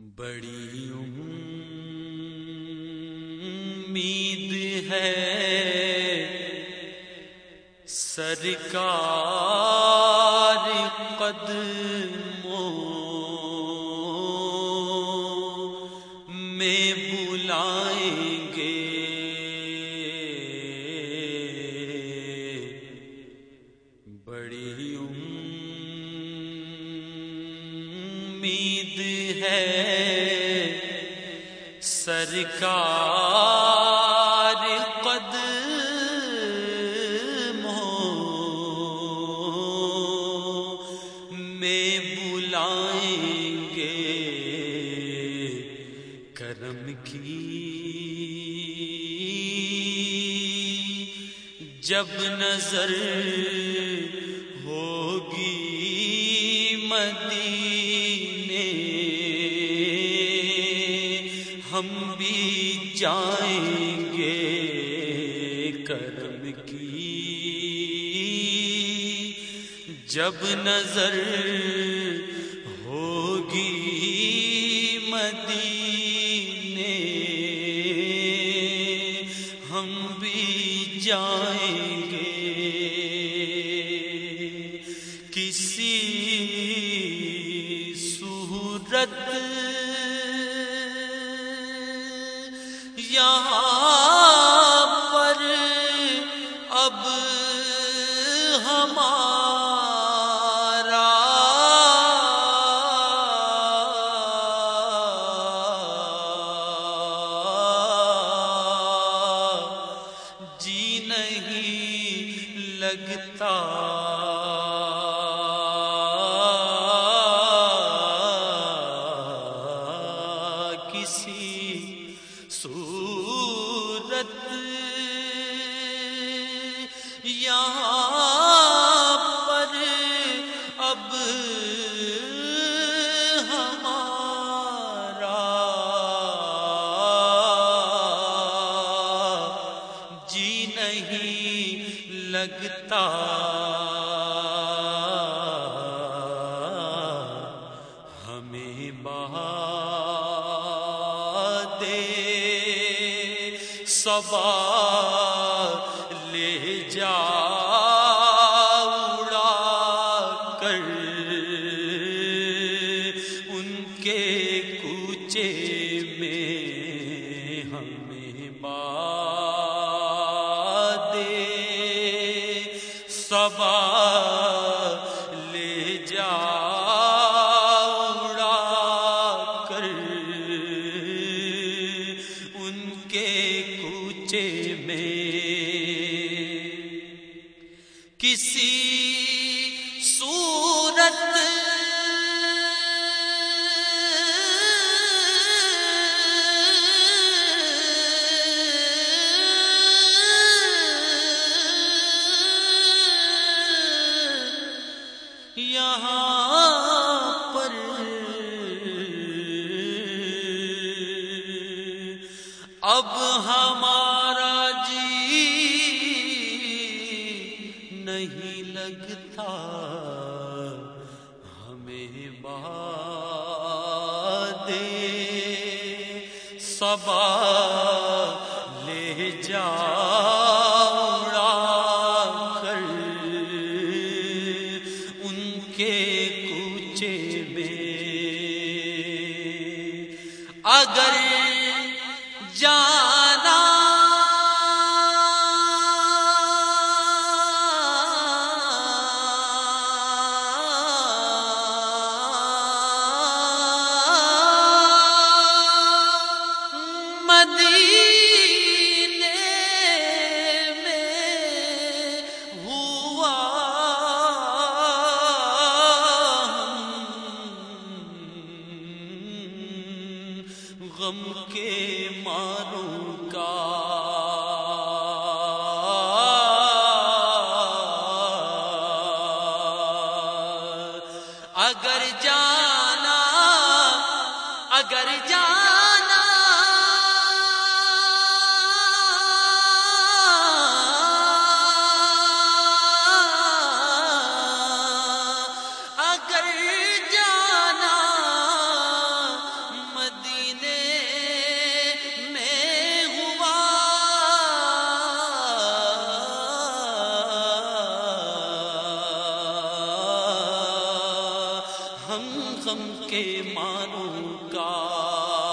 بڑی امید ہے سرکار قدموں میں بلائیں گے۔ بڑی امید ہے سرکار قد میں بلائیں گے کرم کی۔ جب نظر ہوگی مدینے ہم بھی جائیں گے کرم کی۔ جب نظر ہوگی مدینے ہم بھی جائیں کسی صورت یہاں پر اب ہمارا جی نہیں لگتا با لگتا ہمیں دے سبا لے جا کر۔ ان کے کوچے میں اگر غم کے ماروں کا۔ اگر جانا اگر جانا ہم غم کے مانوں کا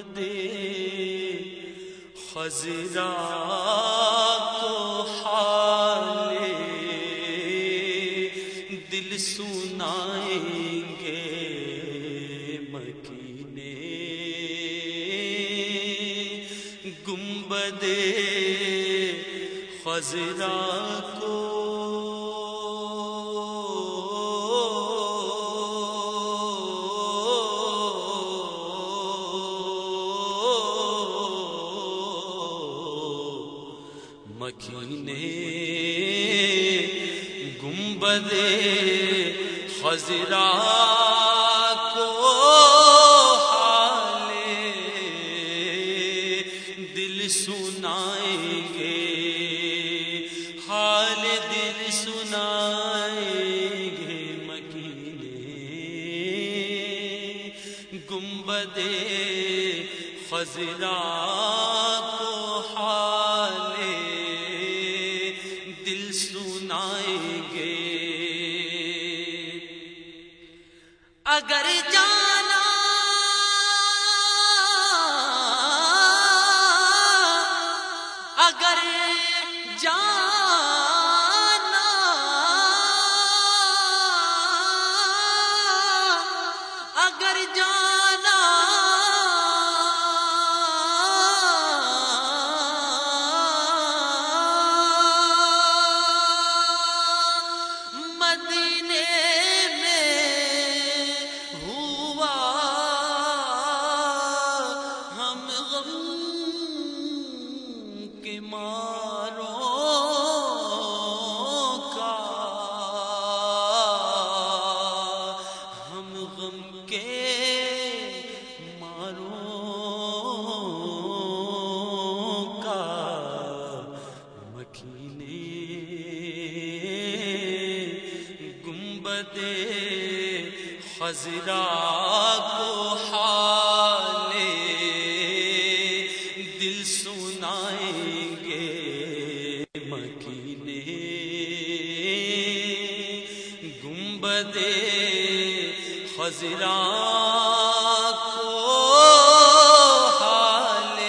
گنبدے خزرا کو حال دل سنائیں گے مکینے۔ گنبدے خزرا کو گنبد خزرا کو حال دل سنائیں گے، حال دل سنائیں گے مکینے۔ گنبد خزرا کو حال گر کے کا۔ ہم غم کے ماروں کا۔ مکینے گنبد خزرا کو حال خزرا کو حال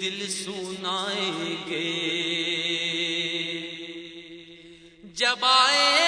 دل سنائیں گے۔ جب آئے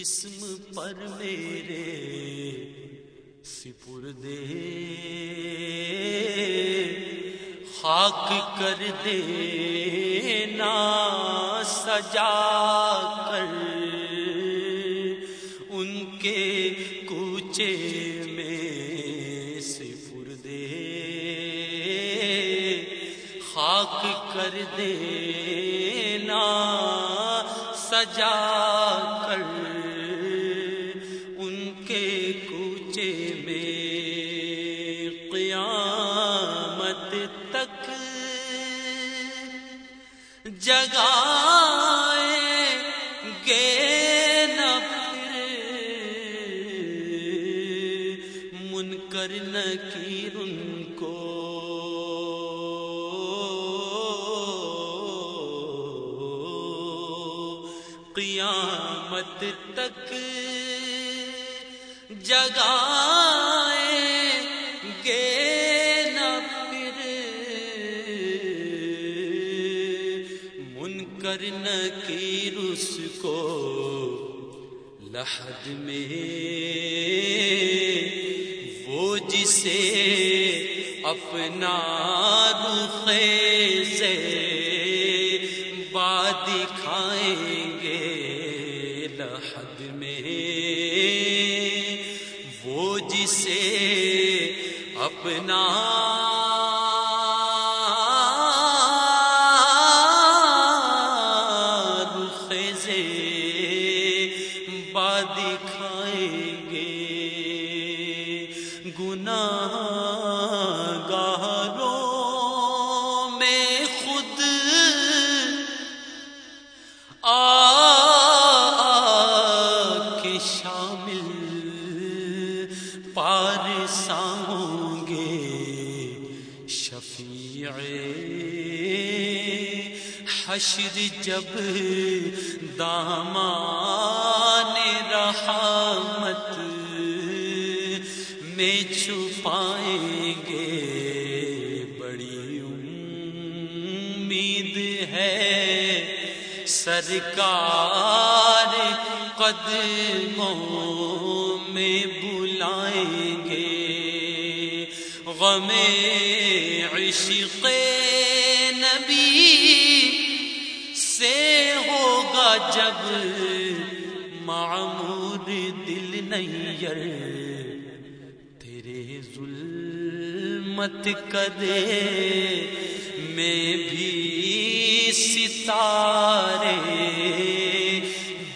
جسم پر میرے سپردے خاک کر دینا سجا کر۔ ان کے کوچے میں سپردے خاک کر دینا سجا نکیر ان کو۔ قیامت تک جگائیں گے نہ پھر۔ منکر نکیر اس کو لحد میں۔ جسے اپنا رخ سے بات دکھائیں گے لحد میں۔ وہ جسے اپنا حشر جب دامان رحمت میں چھپائیں گے، بڑی امید ہے۔ سرکار قدموں میں بلائیں گے۔ غم عشق جب معمور دل نیر تیرے ظلمت کدے میں بھی ستارے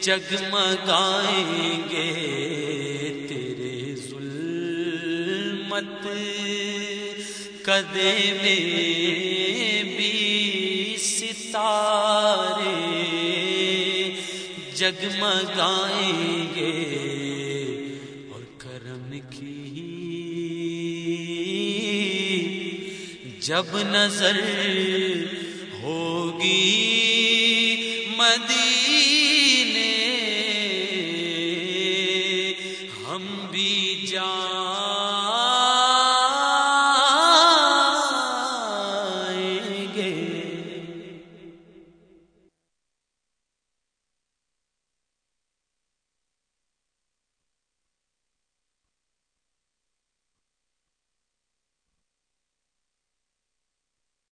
جگمگائیں گے، تیرے ظلمت کدے میں بھی ستارے جگمگائیں گے اور کرم کی جب نظر ہوگی مدینے ہم بھی جان